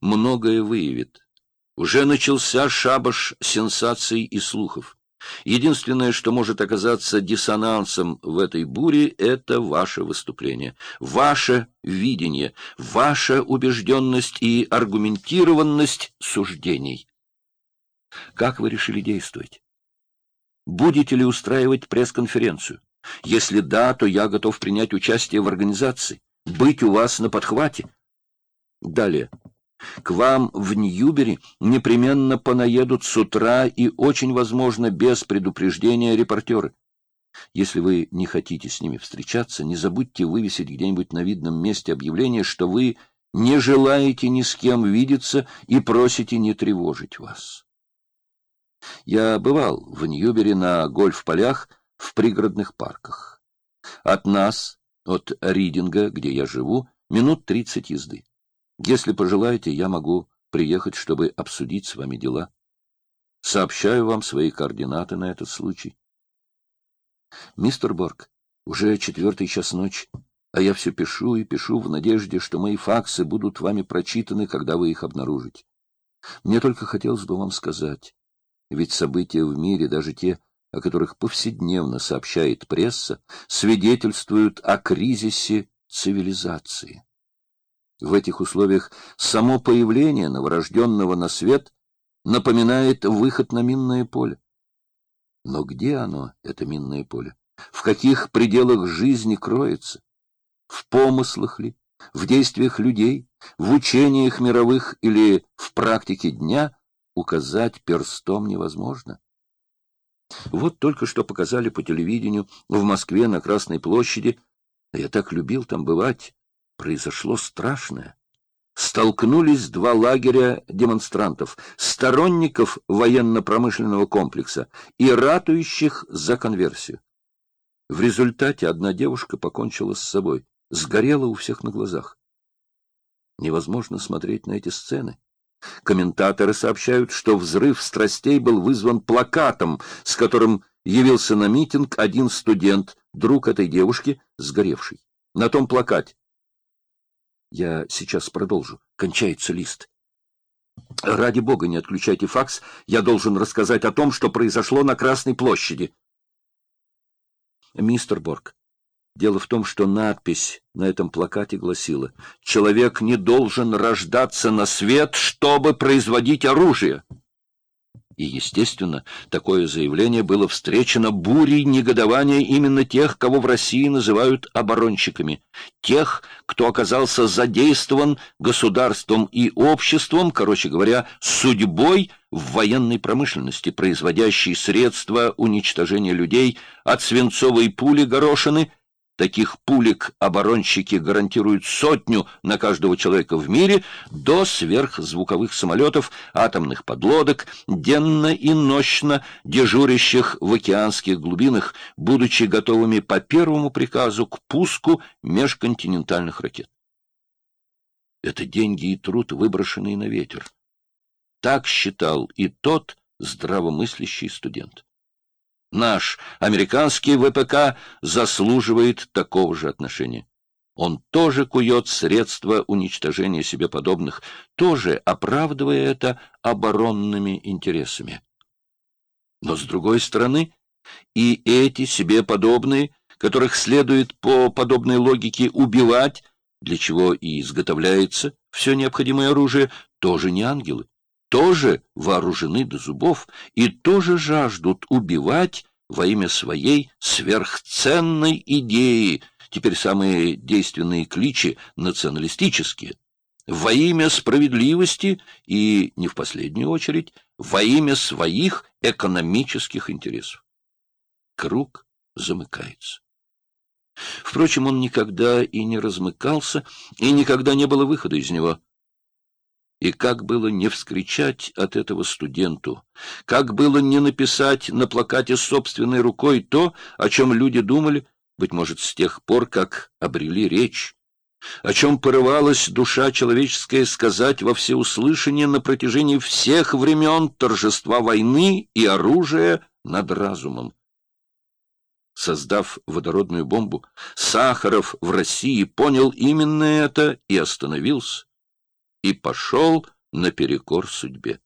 многое выявит. Уже начался шабаш сенсаций и слухов. Единственное, что может оказаться диссонансом в этой буре, это ваше выступление, ваше видение, ваша убежденность и аргументированность суждений. Как вы решили действовать? Будете ли устраивать пресс-конференцию? Если да, то я готов принять участие в организации, быть у вас на подхвате. Далее. К вам в Ньюбери непременно понаедут с утра и, очень возможно, без предупреждения репортеры. Если вы не хотите с ними встречаться, не забудьте вывесить где-нибудь на видном месте объявление, что вы не желаете ни с кем видеться и просите не тревожить вас. Я бывал в Ньюбери на гольф-полях в пригородных парках. От нас, от Ридинга, где я живу, минут тридцать езды. Если пожелаете, я могу приехать, чтобы обсудить с вами дела. Сообщаю вам свои координаты на этот случай. Мистер Борг, уже четвертый час ночи, а я все пишу и пишу в надежде, что мои факсы будут вами прочитаны, когда вы их обнаружите. Мне только хотелось бы вам сказать, ведь события в мире, даже те, о которых повседневно сообщает пресса, свидетельствуют о кризисе цивилизации. В этих условиях само появление новорожденного на свет напоминает выход на минное поле. Но где оно, это минное поле? В каких пределах жизни кроется? В помыслах ли? В действиях людей? В учениях мировых или в практике дня указать перстом невозможно? Вот только что показали по телевидению в Москве на Красной площади. Я так любил там бывать произошло страшное. Столкнулись два лагеря демонстрантов, сторонников военно-промышленного комплекса и ратующих за конверсию. В результате одна девушка покончила с собой, сгорела у всех на глазах. Невозможно смотреть на эти сцены. Комментаторы сообщают, что взрыв страстей был вызван плакатом, с которым явился на митинг один студент, друг этой девушки, сгоревший. На том плакате я сейчас продолжу. Кончается лист. Ради бога, не отключайте факс. Я должен рассказать о том, что произошло на Красной площади. Мистер Борг, дело в том, что надпись на этом плакате гласила «Человек не должен рождаться на свет, чтобы производить оружие». И, естественно, такое заявление было встречено бурей негодования именно тех, кого в России называют оборонщиками, тех, кто оказался задействован государством и обществом, короче говоря, судьбой в военной промышленности, производящей средства уничтожения людей от свинцовой пули горошины Таких пулек оборонщики гарантируют сотню на каждого человека в мире до сверхзвуковых самолетов, атомных подлодок, денно и нощно дежурящих в океанских глубинах, будучи готовыми по первому приказу к пуску межконтинентальных ракет. Это деньги и труд, выброшенные на ветер. Так считал и тот здравомыслящий студент. Наш американский ВПК заслуживает такого же отношения. Он тоже кует средства уничтожения себе подобных, тоже оправдывая это оборонными интересами. Но, с другой стороны, и эти себе подобные, которых следует по подобной логике убивать, для чего и изготовляется все необходимое оружие, тоже не ангелы тоже вооружены до зубов и тоже жаждут убивать во имя своей сверхценной идеи, теперь самые действенные кличи националистические, во имя справедливости и, не в последнюю очередь, во имя своих экономических интересов. Круг замыкается. Впрочем, он никогда и не размыкался, и никогда не было выхода из него. И как было не вскричать от этого студенту? Как было не написать на плакате собственной рукой то, о чем люди думали, быть может, с тех пор, как обрели речь? О чем порывалась душа человеческая сказать во всеуслышание на протяжении всех времен торжества войны и оружия над разумом? Создав водородную бомбу, Сахаров в России понял именно это и остановился. И пошел наперекор судьбе.